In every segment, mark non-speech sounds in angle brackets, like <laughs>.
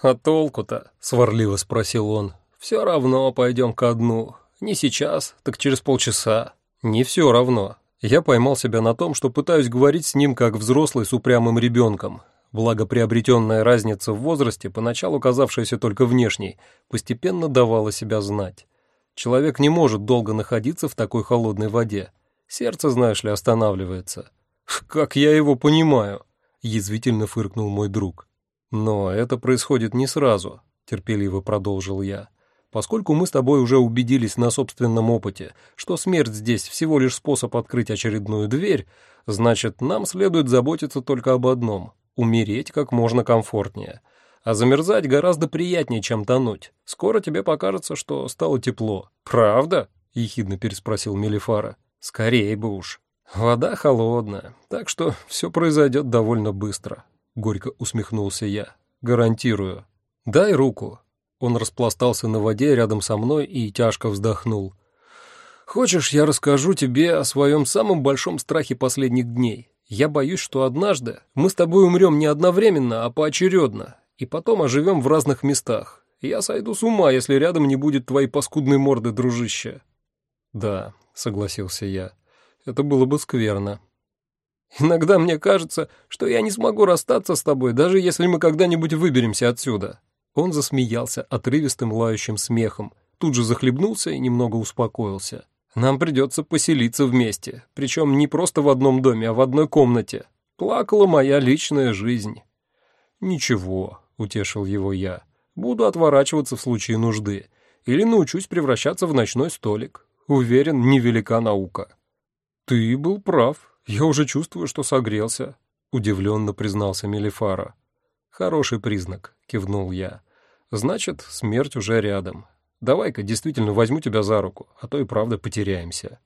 «А толку-то?» — сварливо спросил он. «Все равно пойдем ко дну. Не сейчас, так через полчаса». «Не все равно». Я поймал себя на том, что пытаюсь говорить с ним как взрослый с упрямым ребенком. Благо приобретенная разница в возрасте, поначалу казавшаяся только внешней, постепенно давала себя знать. Человек не может долго находиться в такой холодной воде. Сердце, знаешь ли, останавливается. «Как я его понимаю?» — язвительно фыркнул мой друг. «Но это происходит не сразу», — терпеливо продолжил я. «Поскольку мы с тобой уже убедились на собственном опыте, что смерть здесь всего лишь способ открыть очередную дверь, значит, нам следует заботиться только об одном — умереть как можно комфортнее. А замерзать гораздо приятнее, чем тонуть. Скоро тебе покажется, что стало тепло». «Правда?» — ехидно переспросил Мелифара. «Скорее бы уж». «Вода холодная, так что все произойдет довольно быстро», — горько усмехнулся я. «Гарантирую. Дай руку». Он распластался на воде рядом со мной и тяжко вздохнул. «Хочешь, я расскажу тебе о своем самом большом страхе последних дней? Я боюсь, что однажды мы с тобой умрем не одновременно, а поочередно, и потом оживем в разных местах. Я сойду с ума, если рядом не будет твоей паскудной морды, дружище». «Да», — согласился я. Это было бы скверно. Иногда мне кажется, что я не смогу расстаться с тобой, даже если мы когда-нибудь выберемся отсюда. Он засмеялся отрывистым лающим смехом, тут же захлебнулся и немного успокоился. Нам придется поселиться вместе, причем не просто в одном доме, а в одной комнате. Плакала моя личная жизнь. Ничего, утешил его я. Буду отворачиваться в случае нужды или научусь превращаться в ночной столик. Уверен, невелика наука. «Ты был прав. Я уже чувствую, что согрелся», — удивленно признался Мелифара. «Хороший признак», — кивнул я. «Значит, смерть уже рядом. Давай-ка действительно возьму тебя за руку, а то и правда потеряемся».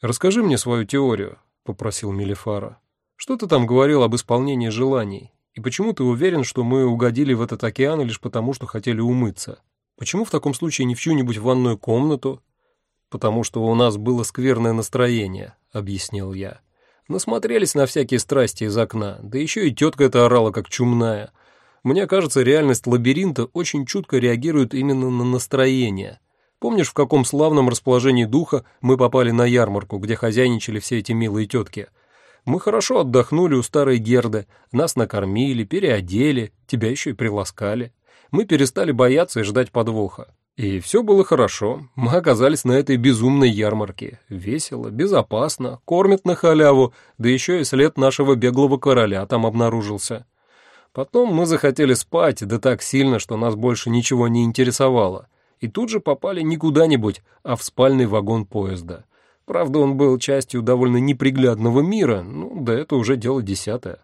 «Расскажи мне свою теорию», — попросил Мелифара. «Что ты там говорил об исполнении желаний? И почему ты уверен, что мы угодили в этот океан лишь потому, что хотели умыться? Почему в таком случае не в чью-нибудь ванную комнату, «Потому что у нас было скверное настроение», — объяснил я. «Насмотрелись на всякие страсти из окна, да еще и тетка эта орала, как чумная. Мне кажется, реальность лабиринта очень чутко реагирует именно на настроение. Помнишь, в каком славном расположении духа мы попали на ярмарку, где хозяйничали все эти милые тетки?» Мы хорошо отдохнули у старой Герды, нас накормили, переодели, тебя еще и приласкали. Мы перестали бояться и ждать подвоха. И все было хорошо. Мы оказались на этой безумной ярмарке. Весело, безопасно, кормят на халяву, да еще и след нашего беглого короля там обнаружился. Потом мы захотели спать, да так сильно, что нас больше ничего не интересовало. И тут же попали не куда-нибудь, а в спальный вагон поезда. Правда, он был частью довольно неприглядного мира, ну, да это уже дело десятое.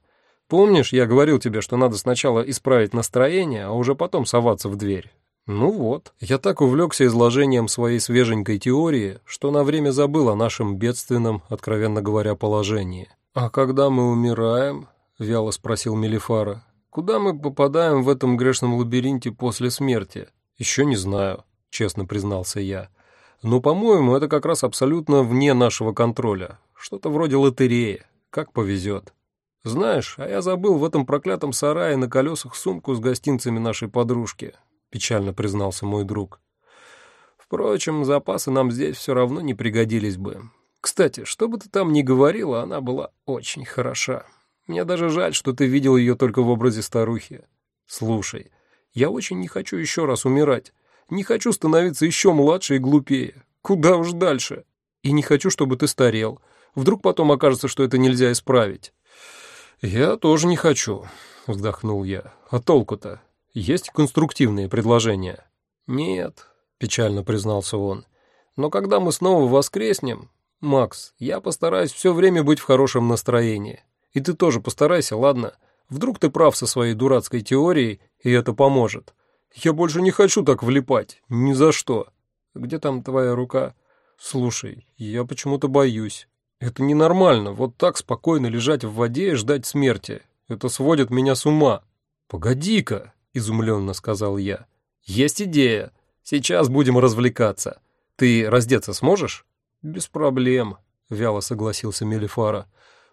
Помнишь, я говорил тебе, что надо сначала исправить настроение, а уже потом соваться в дверь? Ну вот, я так увлекся изложением своей свеженькой теории, что на время забыл о нашем бедственном, откровенно говоря, положении. «А когда мы умираем?» — вяло спросил Мелифара. «Куда мы попадаем в этом грешном лабиринте после смерти?» «Еще не знаю», — честно признался я. «Но, по-моему, это как раз абсолютно вне нашего контроля. Что-то вроде лотереи. Как повезет». «Знаешь, а я забыл в этом проклятом сарае на колесах сумку с гостинцами нашей подружки. — печально признался мой друг. «Впрочем, запасы нам здесь все равно не пригодились бы. Кстати, что бы ты там ни говорила, она была очень хороша. Мне даже жаль, что ты видел ее только в образе старухи. Слушай, я очень не хочу еще раз умирать. Не хочу становиться еще младше и глупее. Куда уж дальше. И не хочу, чтобы ты старел. Вдруг потом окажется, что это нельзя исправить». «Я тоже не хочу», — вздохнул я. «А толку-то? Есть конструктивные предложения? Нет, печально признался он. Но когда мы снова воскреснем, Макс, я постараюсь все время быть в хорошем настроении. И ты тоже постарайся, ладно? Вдруг ты прав со своей дурацкой теорией, и это поможет. Я больше не хочу так влипать, ни за что. Где там твоя рука? Слушай, я почему-то боюсь. Это ненормально, вот так спокойно лежать в воде и ждать смерти. Это сводит меня с ума. Погоди-ка, — изумленно сказал я. «Есть идея. Сейчас будем развлекаться. Ты раздеться сможешь?» «Без проблем», — вяло согласился Мелифара.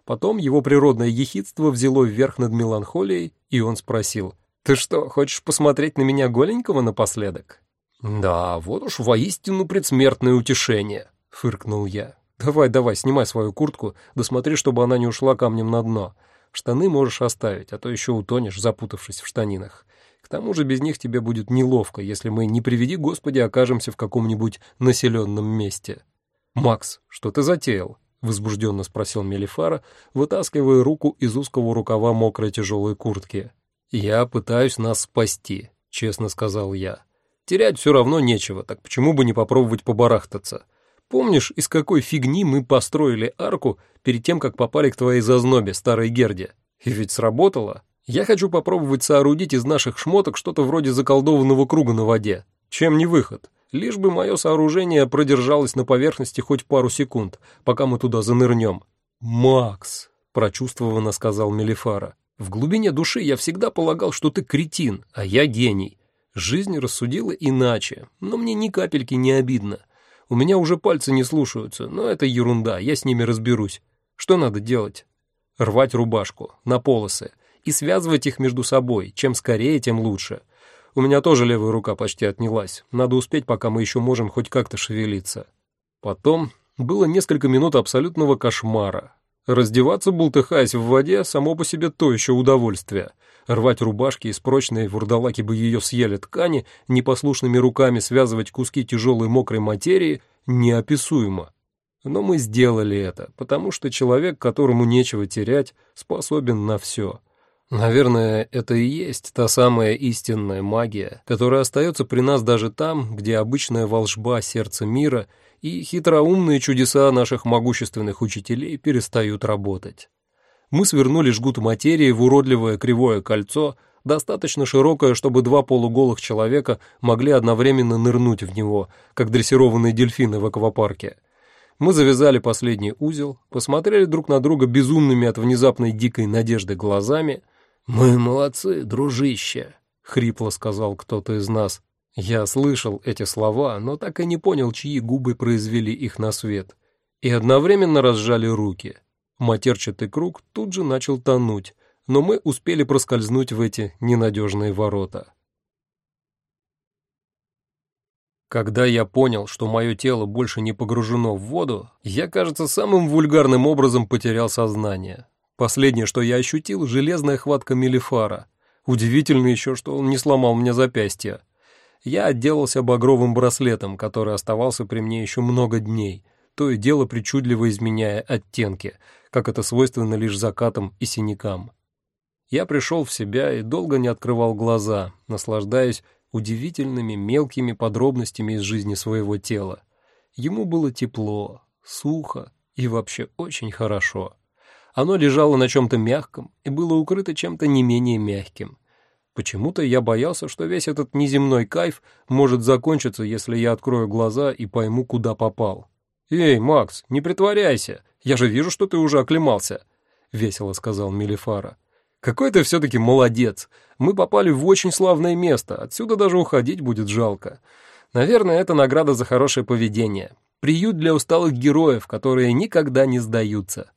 Потом его природное ехидство взяло вверх над меланхолией, и он спросил. Ты что, хочешь посмотреть на меня голенького напоследок? Да, вот уж воистину предсмертное утешение, фыркнул я. Давай, давай, снимай свою куртку, да смотри, чтобы она не ушла камнем на дно. Штаны можешь оставить, а то еще утонешь, запутавшись в штанинах. К тому же без них тебе будет неловко, если мы, не приведи Господи, окажемся в каком-нибудь населенном месте. «Макс, что ты затеял?» — возбужденно спросил Мелифара, вытаскивая руку из узкого рукава мокрой тяжелой куртки. «Я пытаюсь нас спасти», — честно сказал я. «Терять все равно нечего, так почему бы не попробовать побарахтаться? Помнишь, из какой фигни мы построили арку перед тем, как попали к твоей зазнобе, старой Герде? И ведь сработало. Я хочу попробовать соорудить из наших шмоток что-то вроде заколдованного круга на воде. Чем не выход? Лишь бы мое сооружение продержалось на поверхности хоть пару секунд, пока мы туда занырнем. «Макс», — прочувствованно сказал Мелифара, — «в глубине души я всегда полагал, что ты кретин, а я гений. Жизнь рассудила иначе, но мне ни капельки не обидно. У меня уже пальцы не слушаются, но это ерунда, я с ними разберусь. Что надо делать? Рвать рубашку на полосы и связывать их между собой. Чем скорее, тем лучше. У меня тоже левая рука почти отнялась. Надо успеть, пока мы еще можем хоть как-то шевелиться. Потом было несколько минут абсолютного кошмара. Раздеваться, бултыхаясь в воде, само по себе то еще удовольствие — рвать рубашки из прочной вурдалаки бы ее съели ткани, непослушными руками связывать куски тяжелой мокрой материи неописуемо. Но мы сделали это, потому что человек, которому нечего терять, способен на все. Наверное, это и есть та самая истинная магия, которая остается при нас даже там, где обычная волшба сердца мира и хитроумные чудеса наших могущественных учителей перестают работать мы свернули жгут материи в уродливое кривое кольцо, достаточно широкое, чтобы два полуголых человека могли одновременно нырнуть в него, как дрессированные дельфины в аквапарке. Мы завязали последний узел, посмотрели друг на друга безумными от внезапной дикой надежды глазами. «Мы молодцы, дружище», — хрипло сказал кто-то из нас. Я слышал эти слова, но так и не понял, чьи губы произвели их на свет. И одновременно разжали руки — Матерчатый круг тут же начал тонуть, но мы успели проскользнуть в эти ненадежные ворота. Когда я понял, что мое тело больше не погружено в воду, я, кажется, самым вульгарным образом потерял сознание. Последнее, что я ощутил, железная хватка Мелифара. Удивительно еще, что он не сломал мне запястье. Я отделался багровым браслетом, который оставался при мне еще много дней, то и дело причудливо изменяя оттенки — как это свойственно лишь закатам и синякам. Я пришел в себя и долго не открывал глаза, наслаждаясь удивительными мелкими подробностями из жизни своего тела. Ему было тепло, сухо и вообще очень хорошо. Оно лежало на чем-то мягком и было укрыто чем-то не менее мягким. Почему-то я боялся, что весь этот неземной кайф может закончиться, если я открою глаза и пойму, куда попал. «Эй, Макс, не притворяйся! Я же вижу, что ты уже оклемался», — весело сказал Мелифара. «Какой ты все-таки молодец! Мы попали в очень славное место, отсюда даже уходить будет жалко. Наверное, это награда за хорошее поведение. Приют для усталых героев, которые никогда не сдаются».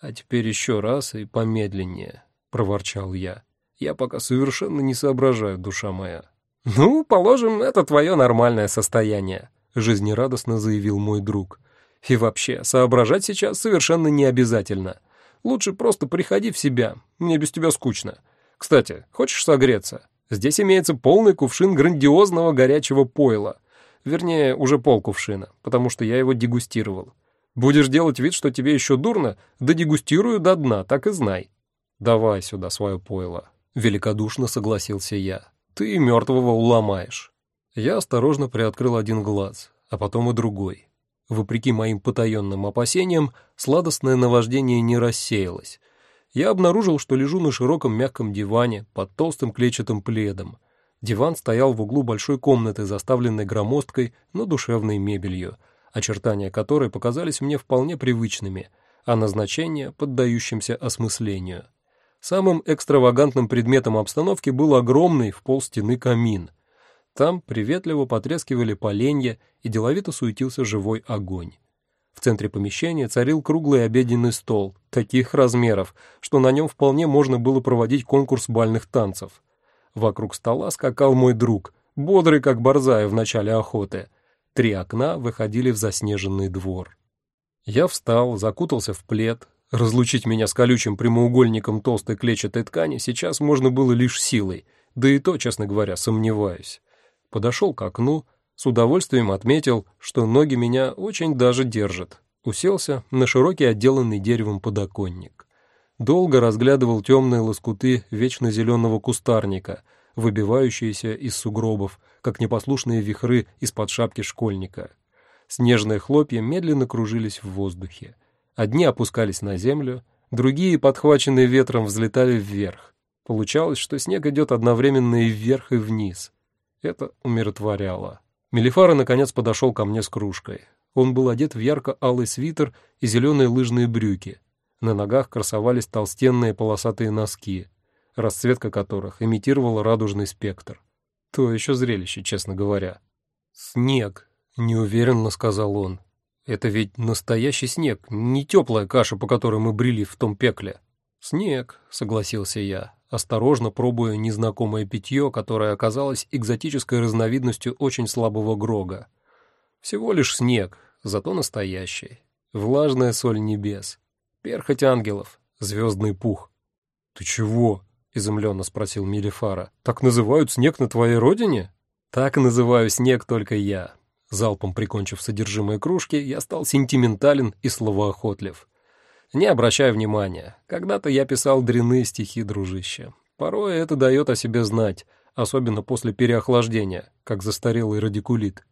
«А теперь еще раз и помедленнее», — проворчал я. «Я пока совершенно не соображаю, душа моя». «Ну, положим, это твое нормальное состояние», — жизнерадостно заявил мой друг. И вообще, соображать сейчас совершенно не обязательно. Лучше просто приходи в себя, мне без тебя скучно. Кстати, хочешь согреться? Здесь имеется полный кувшин грандиозного горячего пойла. Вернее, уже пол кувшина, потому что я его дегустировал. Будешь делать вид, что тебе еще дурно, да дегустирую до дна, так и знай. Давай сюда свое пойло. Великодушно согласился я. Ты мертвого уломаешь. Я осторожно приоткрыл один глаз, а потом и другой. Вопреки моим потаенным опасениям, сладостное наваждение не рассеялось. Я обнаружил, что лежу на широком мягком диване под толстым клетчатым пледом. Диван стоял в углу большой комнаты, заставленной громоздкой, но душевной мебелью, очертания которой показались мне вполне привычными, а назначение — поддающимся осмыслению. Самым экстравагантным предметом обстановки был огромный в пол стены камин — там приветливо потрескивали поленья и деловито суетился живой огонь. В центре помещения царил круглый обеденный стол, таких размеров, что на нем вполне можно было проводить конкурс бальных танцев. Вокруг стола скакал мой друг, бодрый как борзая в начале охоты. Три окна выходили в заснеженный двор. Я встал, закутался в плед. Разлучить меня с колючим прямоугольником толстой клетчатой ткани сейчас можно было лишь силой, да и то, честно говоря, сомневаюсь. Подошел к окну, с удовольствием отметил, что ноги меня очень даже держат. Уселся на широкий отделанный деревом подоконник. Долго разглядывал темные лоскуты вечно зеленого кустарника, выбивающиеся из сугробов, как непослушные вихры из-под шапки школьника. Снежные хлопья медленно кружились в воздухе. Одни опускались на землю, другие, подхваченные ветром, взлетали вверх. Получалось, что снег идет одновременно и вверх, и вниз. Это умиротворяло. Мелифара, наконец, подошел ко мне с кружкой. Он был одет в ярко-алый свитер и зеленые лыжные брюки. На ногах красовались толстенные полосатые носки, расцветка которых имитировала радужный спектр. То еще зрелище, честно говоря. «Снег», неуверенно сказал он. Это ведь настоящий снег, не теплая каша, по которой мы брели в том пекле. Снег, согласился я, осторожно пробуя незнакомое питье, которое оказалось экзотической разновидностью очень слабого грога. Всего лишь снег, зато настоящий. Влажная соль небес. Перхоть ангелов, звездный пух. «Ты чего?» — изумленно спросил Мелифара. «Так называют снег на твоей родине?» «Так называю снег только я. Залпом прикончив содержимое кружки, я стал сентиментален и словоохотлив. Не обращай внимания, когда-то я писал дрянные стихи, дружище. Порой это дает о себе знать, особенно после переохлаждения, как застарелый радикулит.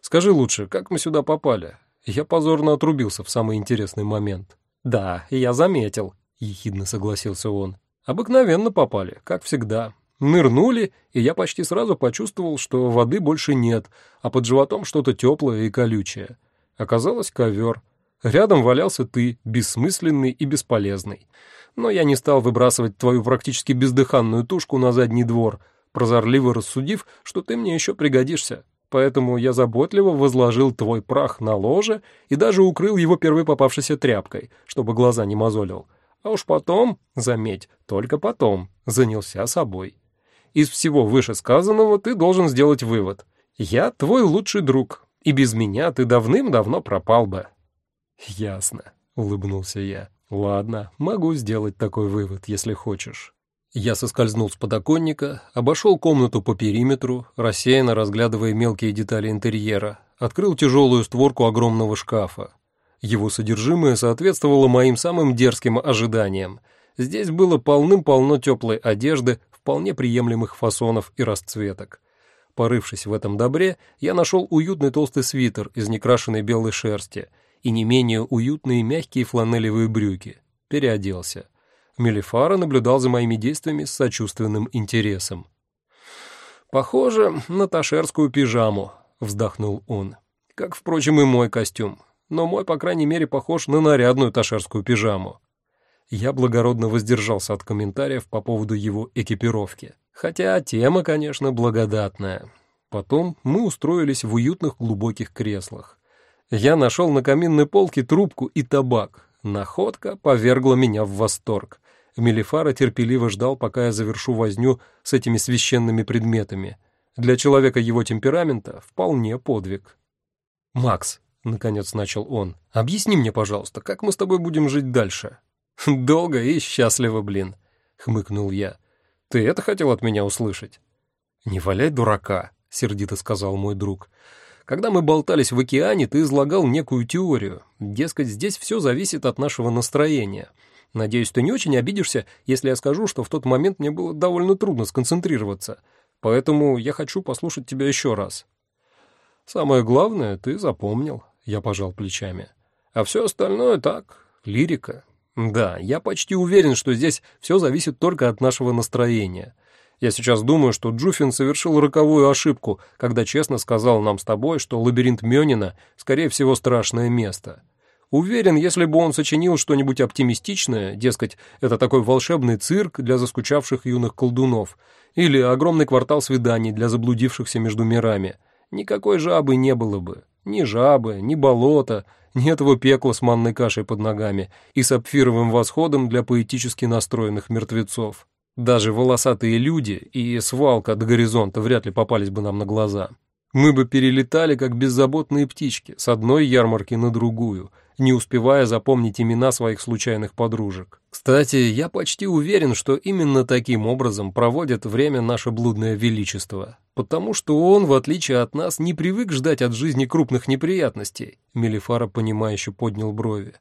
Скажи лучше, как мы сюда попали? Я позорно отрубился в самый интересный момент. Да, я заметил, ехидно согласился он. Обыкновенно попали, как всегда. Нырнули, и я почти сразу почувствовал, что воды больше нет, а под животом что-то теплое и колючее. Оказалось ковер. Рядом валялся ты, бессмысленный и бесполезный. Но я не стал выбрасывать твою практически бездыханную тушку на задний двор, прозорливо рассудив, что ты мне еще пригодишься. Поэтому я заботливо возложил твой прах на ложе и даже укрыл его первой попавшейся тряпкой, чтобы глаза не мозолил. А уж потом, заметь, только потом, занялся собой. Из всего вышесказанного ты должен сделать вывод. Я твой лучший друг, и без меня ты давным-давно пропал бы». «Ясно», — улыбнулся я. «Ладно, могу сделать такой вывод, если хочешь». Я соскользнул с подоконника, обошел комнату по периметру, рассеянно разглядывая мелкие детали интерьера, открыл тяжелую створку огромного шкафа. Его содержимое соответствовало моим самым дерзким ожиданиям. Здесь было полным-полно теплой одежды, вполне приемлемых фасонов и расцветок. Порывшись в этом добре, я нашел уютный толстый свитер из некрашенной белой шерсти и не менее уютные мягкие фланелевые брюки. Переоделся. Мелифара наблюдал за моими действиями с сочувственным интересом. «Похоже на ташерскую пижаму», — вздохнул он. «Как, впрочем, и мой костюм. Но мой, по крайней мере, похож на нарядную ташерскую пижаму. Я благородно воздержался от комментариев по поводу его экипировки. Хотя тема, конечно, благодатная. Потом мы устроились в уютных глубоких креслах. Я нашел на каминной полке трубку и табак. Находка повергла меня в восторг. Мелифара терпеливо ждал, пока я завершу возню с этими священными предметами. Для человека его темперамента вполне подвиг. «Макс», — наконец начал он, — «объясни мне, пожалуйста, как мы с тобой будем жить дальше?» <laughs> «Долго и счастливо, блин», — хмыкнул я. «Ты это хотел от меня услышать?» «Не валяй дурака», — сердито сказал мой друг. «Когда мы болтались в океане, ты излагал некую теорию. Дескать, здесь все зависит от нашего настроения. Надеюсь, ты не очень обидишься, если я скажу, что в тот момент мне было довольно трудно сконцентрироваться. Поэтому я хочу послушать тебя еще раз». «Самое главное, ты запомнил», — я пожал плечами. «А все остальное так, лирика, да, я почти уверен, что здесь все зависит только от нашего настроения. Я сейчас думаю, что Джуфин совершил роковую ошибку, когда честно сказал нам с тобой, что лабиринт Мёнина, скорее всего, страшное место. Уверен, если бы он сочинил что-нибудь оптимистичное, дескать, это такой волшебный цирк для заскучавших юных колдунов, или огромный квартал свиданий для заблудившихся между мирами, никакой жабы не было бы. Ни жабы, ни болота, ни этого пекла с манной кашей под ногами и сапфировым восходом для поэтически настроенных мертвецов. Даже волосатые люди и свалка до горизонта вряд ли попались бы нам на глаза. Мы бы перелетали, как беззаботные птички, с одной ярмарки на другую, не успевая запомнить имена своих случайных подружек. Кстати, я почти уверен, что именно таким образом проводит время наше блудное величество. Потому что он, в отличие от нас, не привык ждать от жизни крупных неприятностей. Мелифара, понимающе поднял брови.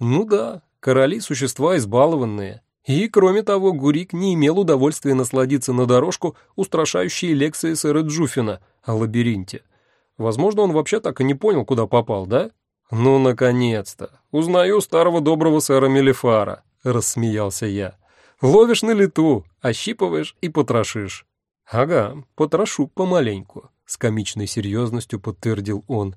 Ну да, короли — существа избалованные. И, кроме того, Гурик не имел удовольствия насладиться на дорожку устрашающей лекции сэра Джуфина о лабиринте. Возможно, он вообще так и не понял, куда попал, да? «Ну, наконец-то! Узнаю старого доброго сэра Мелифара», — рассмеялся я. «Ловишь на лету, ощипываешь и потрошишь». «Ага, потрошу помаленьку», — с комичной серьезностью подтвердил он.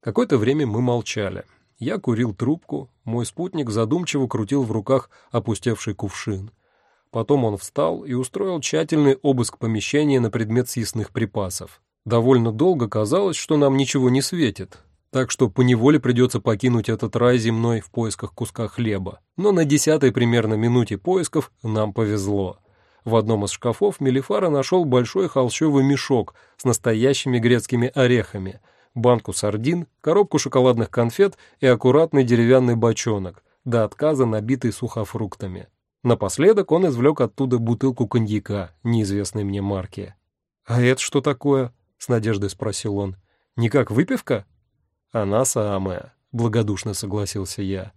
Какое-то время мы молчали. Я курил трубку, мой спутник задумчиво крутил в руках опустевший кувшин. Потом он встал и устроил тщательный обыск помещения на предмет съестных припасов. Довольно долго казалось, что нам ничего не светит, так что поневоле придется покинуть этот рай земной в поисках куска хлеба. Но на десятой примерно минуте поисков нам повезло. В одном из шкафов Мелифара нашел большой холщовый мешок с настоящими грецкими орехами — банку сардин, коробку шоколадных конфет и аккуратный деревянный бочонок, до отказа набитый сухофруктами. Напоследок он извлек оттуда бутылку коньяка неизвестной мне марки. «А это что такое?» — с надеждой спросил он. «Не как выпивка?» «Она самая», — благодушно согласился я.